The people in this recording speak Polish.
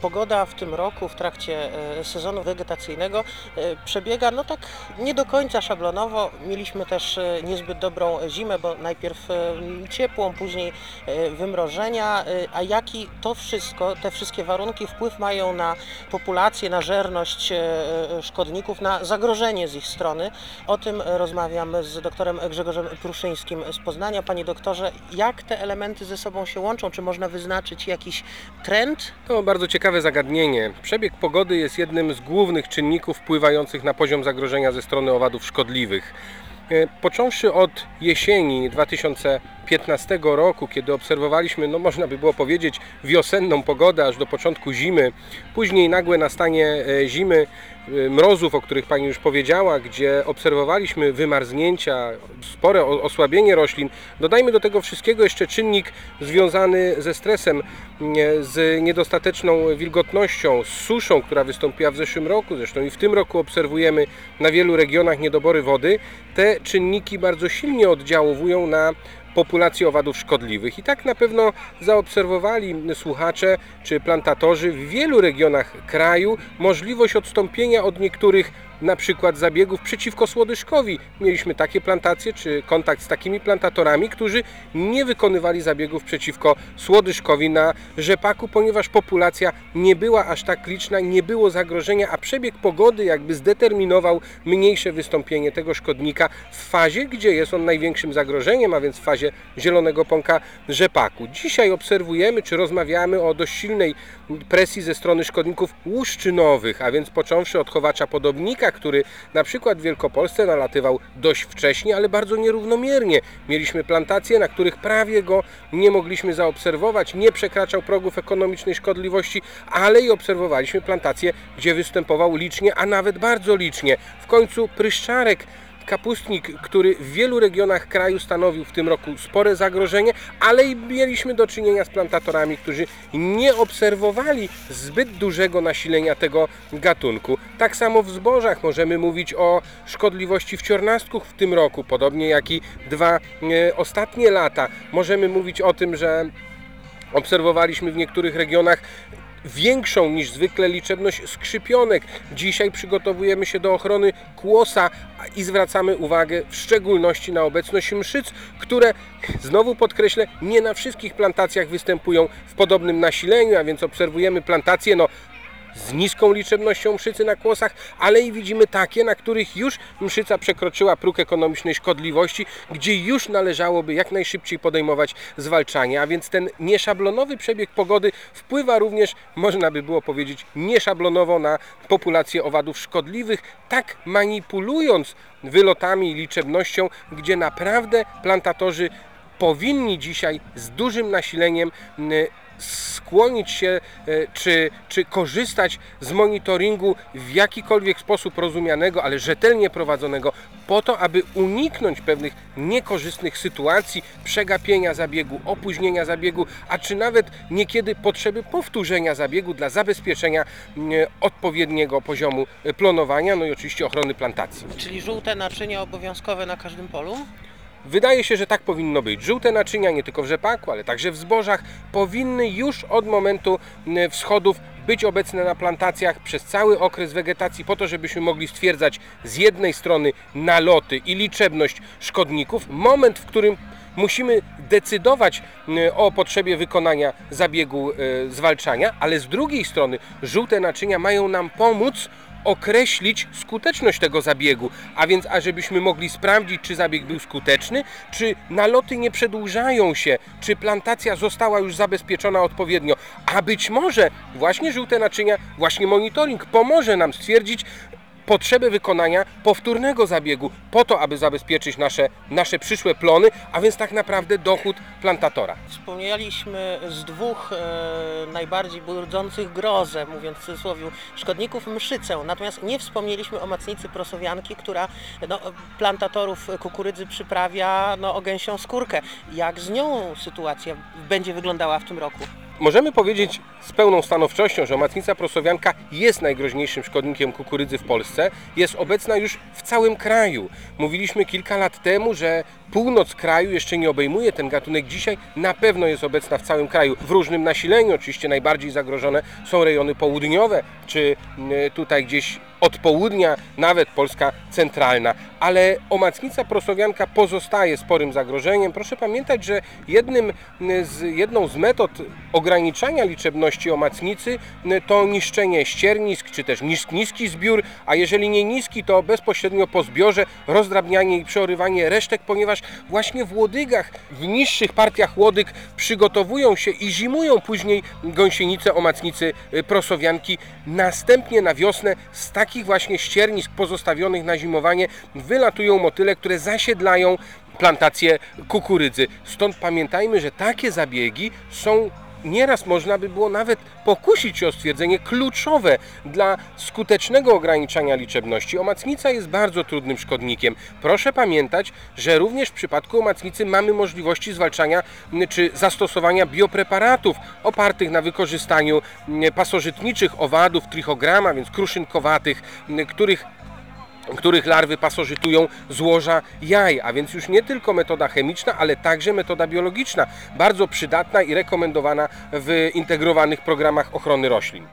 Pogoda w tym roku w trakcie e, sezonu wegetacyjnego e, przebiega no tak nie do końca szablonowo. Mieliśmy też e, niezbyt dobrą zimę, bo najpierw ciepłą, później wymrożenia, a jaki to wszystko, te wszystkie warunki wpływ mają na populację, na żerność szkodników, na zagrożenie z ich strony. O tym rozmawiam z doktorem Grzegorzem Pruszyńskim z Poznania. Panie doktorze, jak te elementy ze sobą się łączą? Czy można wyznaczyć jakiś trend? To bardzo ciekawe zagadnienie. Przebieg pogody jest jednym z głównych czynników wpływających na poziom zagrożenia ze strony owadów szkodliwych. E, Począwszy od jesieni 2015 roku, kiedy obserwowaliśmy, no można by było powiedzieć, wiosenną pogodę aż do początku zimy, później nagłe nastanie e, zimy, e, mrozów, o których Pani już powiedziała, gdzie obserwowaliśmy wymarznięcia, spore osłabienie roślin. Dodajmy do tego wszystkiego jeszcze czynnik związany ze stresem, nie, z niedostateczną wilgotnością, z suszą, która wystąpiła w zeszłym roku, zresztą i w tym roku obserwujemy na wielu regionach niedobory wody. Te czynniki bardzo silnie oddziałują na populację owadów szkodliwych. I tak na pewno zaobserwowali słuchacze czy plantatorzy w wielu regionach kraju możliwość odstąpienia od niektórych na przykład zabiegów przeciwko słodyżkowi. Mieliśmy takie plantacje czy kontakt z takimi plantatorami, którzy nie wykonywali zabiegów przeciwko słodyżkowi na rzepaku, ponieważ populacja nie była aż tak liczna, nie było zagrożenia, a przebieg pogody jakby zdeterminował mniejsze wystąpienie tego szkodnika w fazie, gdzie jest on największym zagrożeniem, a więc w fazie zielonego pąka rzepaku. Dzisiaj obserwujemy czy rozmawiamy o dość silnej presji ze strony szkodników łuszczynowych, a więc począwszy od chowacza podobnika, który na przykład w Wielkopolsce nalatywał dość wcześnie, ale bardzo nierównomiernie. Mieliśmy plantacje, na których prawie go nie mogliśmy zaobserwować, nie przekraczał progów ekonomicznej szkodliwości, ale i obserwowaliśmy plantacje, gdzie występował licznie, a nawet bardzo licznie. W końcu pryszczarek kapustnik, który w wielu regionach kraju stanowił w tym roku spore zagrożenie, ale i mieliśmy do czynienia z plantatorami, którzy nie obserwowali zbyt dużego nasilenia tego gatunku. Tak samo w zbożach możemy mówić o szkodliwości wciornastków w tym roku, podobnie jak i dwa e, ostatnie lata. Możemy mówić o tym, że obserwowaliśmy w niektórych regionach większą niż zwykle liczebność skrzypionek. Dzisiaj przygotowujemy się do ochrony kłosa i zwracamy uwagę w szczególności na obecność mszyc, które, znowu podkreślę, nie na wszystkich plantacjach występują w podobnym nasileniu, a więc obserwujemy plantacje no, z niską liczebnością mszycy na kłosach, ale i widzimy takie, na których już mszyca przekroczyła próg ekonomicznej szkodliwości, gdzie już należałoby jak najszybciej podejmować zwalczanie. A więc ten nieszablonowy przebieg pogody wpływa również, można by było powiedzieć, nieszablonowo na populację owadów szkodliwych, tak manipulując wylotami i liczebnością, gdzie naprawdę plantatorzy powinni dzisiaj z dużym nasileniem m, skłonić się e, czy, czy korzystać z monitoringu w jakikolwiek sposób rozumianego, ale rzetelnie prowadzonego, po to, aby uniknąć pewnych niekorzystnych sytuacji, przegapienia zabiegu, opóźnienia zabiegu, a czy nawet niekiedy potrzeby powtórzenia zabiegu dla zabezpieczenia odpowiedniego poziomu e, plonowania, no i oczywiście ochrony plantacji. Czyli żółte naczynia obowiązkowe na każdym polu? Wydaje się, że tak powinno być. Żółte naczynia, nie tylko w rzepaku, ale także w zbożach, powinny już od momentu m, wschodów być obecne na plantacjach przez cały okres wegetacji, po to, żebyśmy mogli stwierdzać z jednej strony naloty i liczebność szkodników, moment, w którym musimy decydować m, o potrzebie wykonania zabiegu e, zwalczania, ale z drugiej strony żółte naczynia mają nam pomóc określić skuteczność tego zabiegu, a więc ażebyśmy mogli sprawdzić, czy zabieg był skuteczny, czy naloty nie przedłużają się, czy plantacja została już zabezpieczona odpowiednio, a być może właśnie żółte naczynia, właśnie monitoring pomoże nam stwierdzić potrzebę wykonania powtórnego zabiegu po to, aby zabezpieczyć nasze, nasze przyszłe plony, a więc tak naprawdę dochód plantatora. Wspomnieliśmy z dwóch e, najbardziej budzących grozę, mówiąc w cudzysłowie, szkodników mszycę, natomiast nie wspomnieliśmy o macnicy prosowianki, która no, plantatorów kukurydzy przyprawia no, o gęsią skórkę. Jak z nią sytuacja będzie wyglądała w tym roku? Możemy powiedzieć z pełną stanowczością, że omacnica prosowianka jest najgroźniejszym szkodnikiem kukurydzy w Polsce. Jest obecna już w całym kraju. Mówiliśmy kilka lat temu, że północ kraju jeszcze nie obejmuje ten gatunek. Dzisiaj na pewno jest obecna w całym kraju. W różnym nasileniu. Oczywiście najbardziej zagrożone są rejony południowe, czy y, tutaj gdzieś od południa, nawet Polska centralna. Ale omacnica prosowianka pozostaje sporym zagrożeniem. Proszę pamiętać, że jednym z, jedną z metod ograniczania liczebności omacnicy to niszczenie ściernisk, czy też nis, niski zbiór, a jeżeli nie niski, to bezpośrednio po zbiorze rozdrabnianie i przeorywanie resztek, ponieważ właśnie w łodygach, w niższych partiach łodyg przygotowują się i zimują później gąsienice omacnicy y, prosowianki. Następnie na wiosnę z takich właśnie ściernisk pozostawionych na zimowanie wylatują motyle, które zasiedlają plantacje kukurydzy. Stąd pamiętajmy, że takie zabiegi są nieraz można by było nawet pokusić się o stwierdzenie kluczowe dla skutecznego ograniczania liczebności. Omacnica jest bardzo trudnym szkodnikiem. Proszę pamiętać, że również w przypadku omacnicy mamy możliwości zwalczania czy zastosowania biopreparatów opartych na wykorzystaniu pasożytniczych owadów trichograma, więc kruszynkowatych, których których larwy pasożytują złoża jaj, a więc już nie tylko metoda chemiczna, ale także metoda biologiczna, bardzo przydatna i rekomendowana w integrowanych programach ochrony roślin.